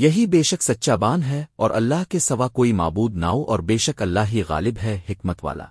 یہی بے شک سچا بان ہے اور اللہ کے سوا کوئی معبود ناؤ اور بے شک اللہ ہی غالب ہے، حکمت والا۔